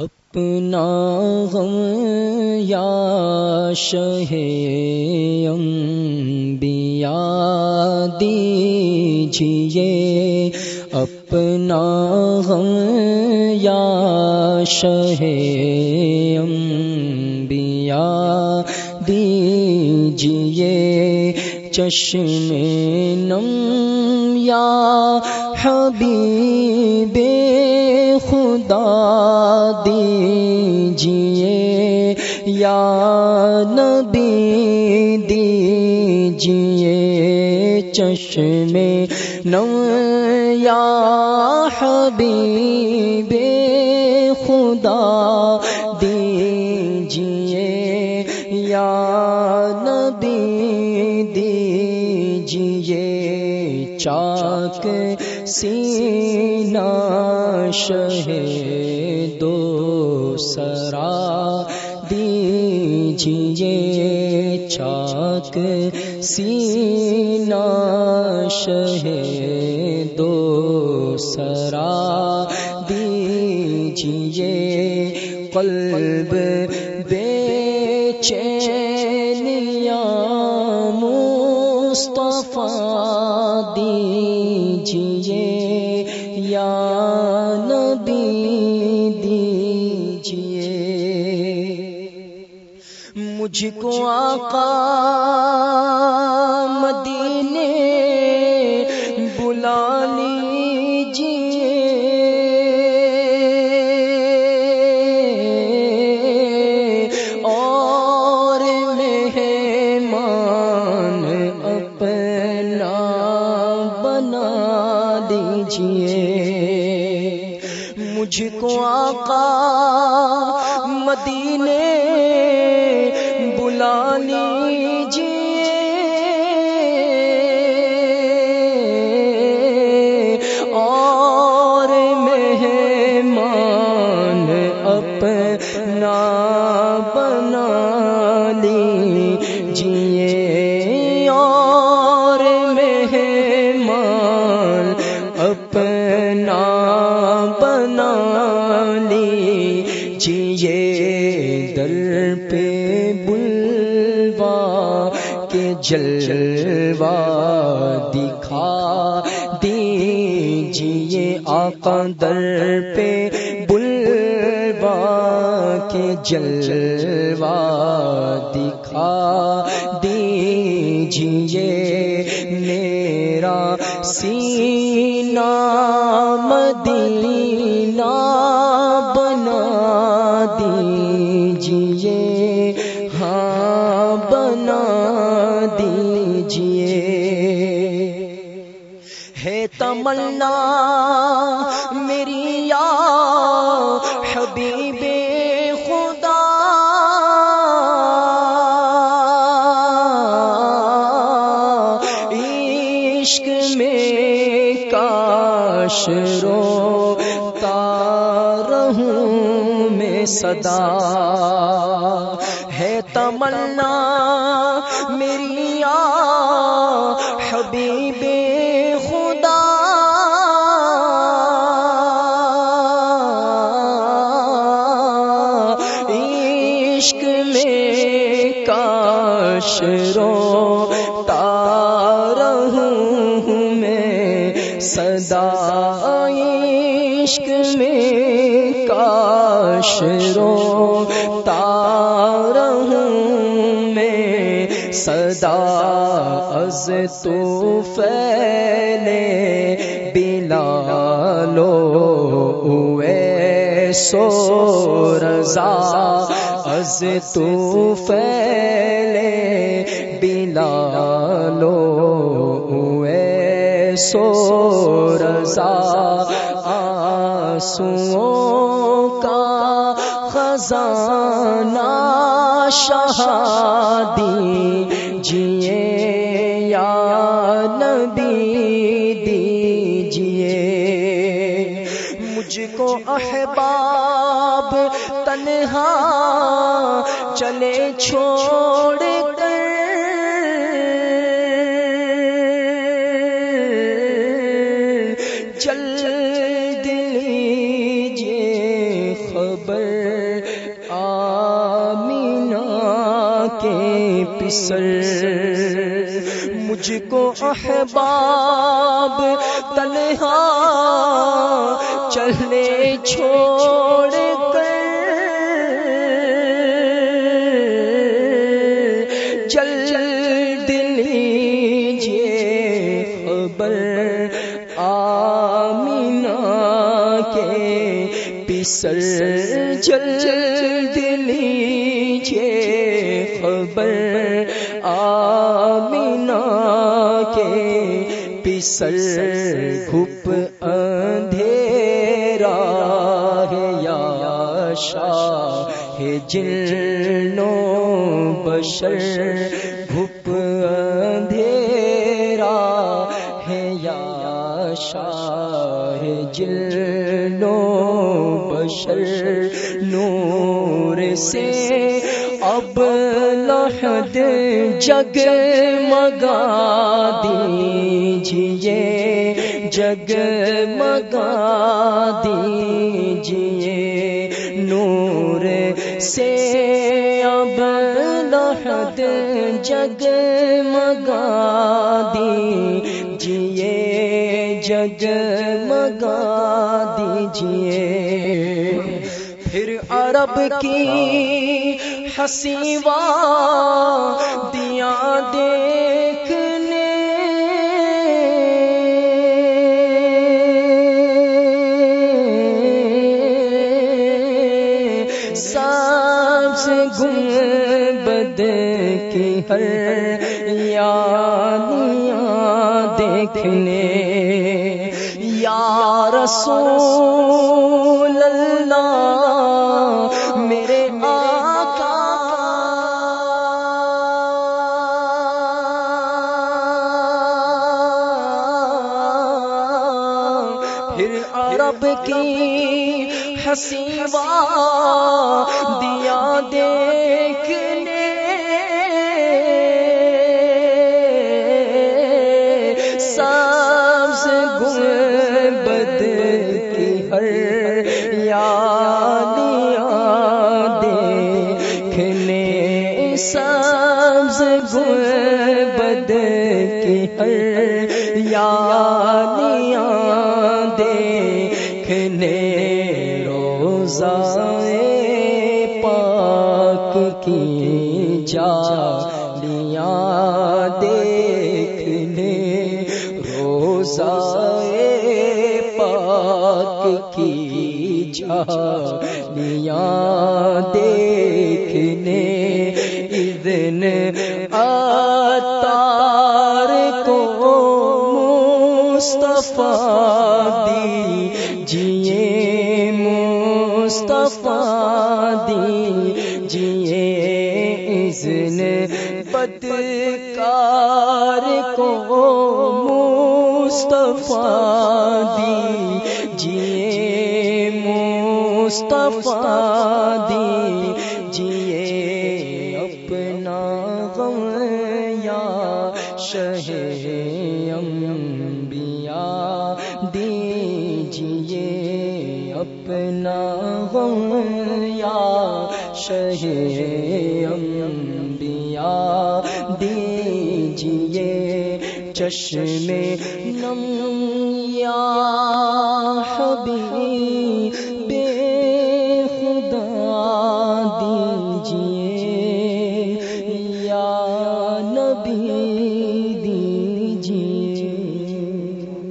اپنا غم یا شہ انبیاء دیجیے۔ اپنا غم یا شہ انبیاء دیجیے۔ چشم نم یا حبیب خدا دیجیے یا نبی دیجیے چشم نو یا حبیب خدا چاک سینہ شہ دو سرا دیجیے چاک سینہ شہ دو سرا دیجیے قلب یا نبی دیجیے مجھ کو آقا مدینے بلا کے جلوا دکھا دیجیے آقا در پہ بلوا کے جلوا دکھا دیجیے میرا سینہ مدینہ ہے تمنا میری یا حبیب خدا عشق میں کاش روتا رہوں میں صدا ہے تمنا میری یا حبیب کاش روتا رہوں میں صدا عشق میں کاش روتا رہوں میں صدا از تو پھیلے بلا لو سو رضا از تو فیلے بلا لو سو رضا آسوں کا خزانہ شہادی تنہا چلے چھوڑ کر۔ جلد لیجیے خبر خبر آمینا کے پسر۔ مجھ کو احباب تنہا چلنے چھوڑ۔ کے پسر جل دلی جے خبر آمینا کے پسر گھپ اندھیرا ہے یا شاہ ہے جنوں بشر گھپ بشر نور سے اب لحد جگ مگا دیجیے جگ مگا دیجیے نور سے اب لحد جگ مگا دیجیے جگ مگا دیجیے عرب کی حسیوا دیا دیکھنے۔ سب سے گم بد کی ہر یادیاں دیکھنے۔ یا رسول پھر عرب کی حسیوا دیا دیکھنے روزائے پاک کی جا جالیاں دیکھنے روزائے پاک کی جا جالیاں دیکھنے۔ اذن بدکار کو مصطفیٰ دی، جیے مصطفیٰ دی، جیے اپنا غم یا شہ انبیاء دیجیے اپنا غم یا شہ انبیاء دیجیے چشمے نم یا حبیب